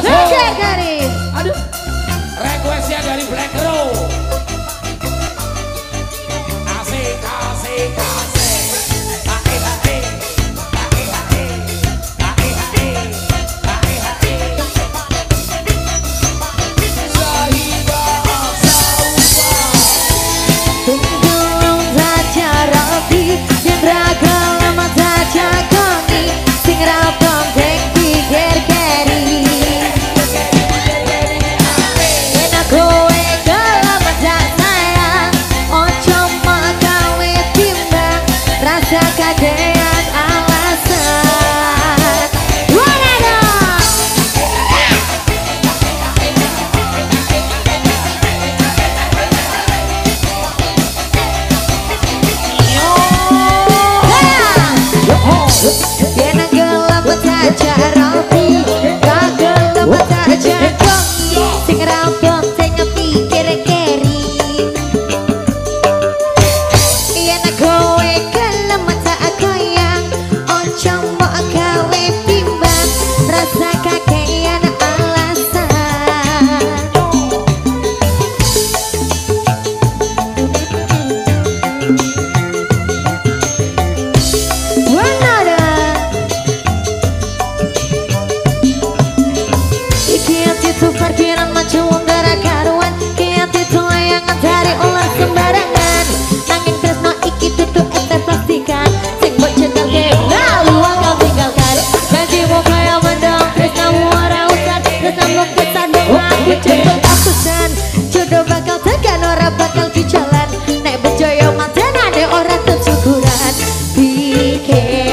Tiga garis. Aduh. Requestnya dari Black Rose. Bentuk kapusan Jodoh bakal tekan ora bakal di jalan Nek bejoyo mantan ane ora tetsukuran Pikir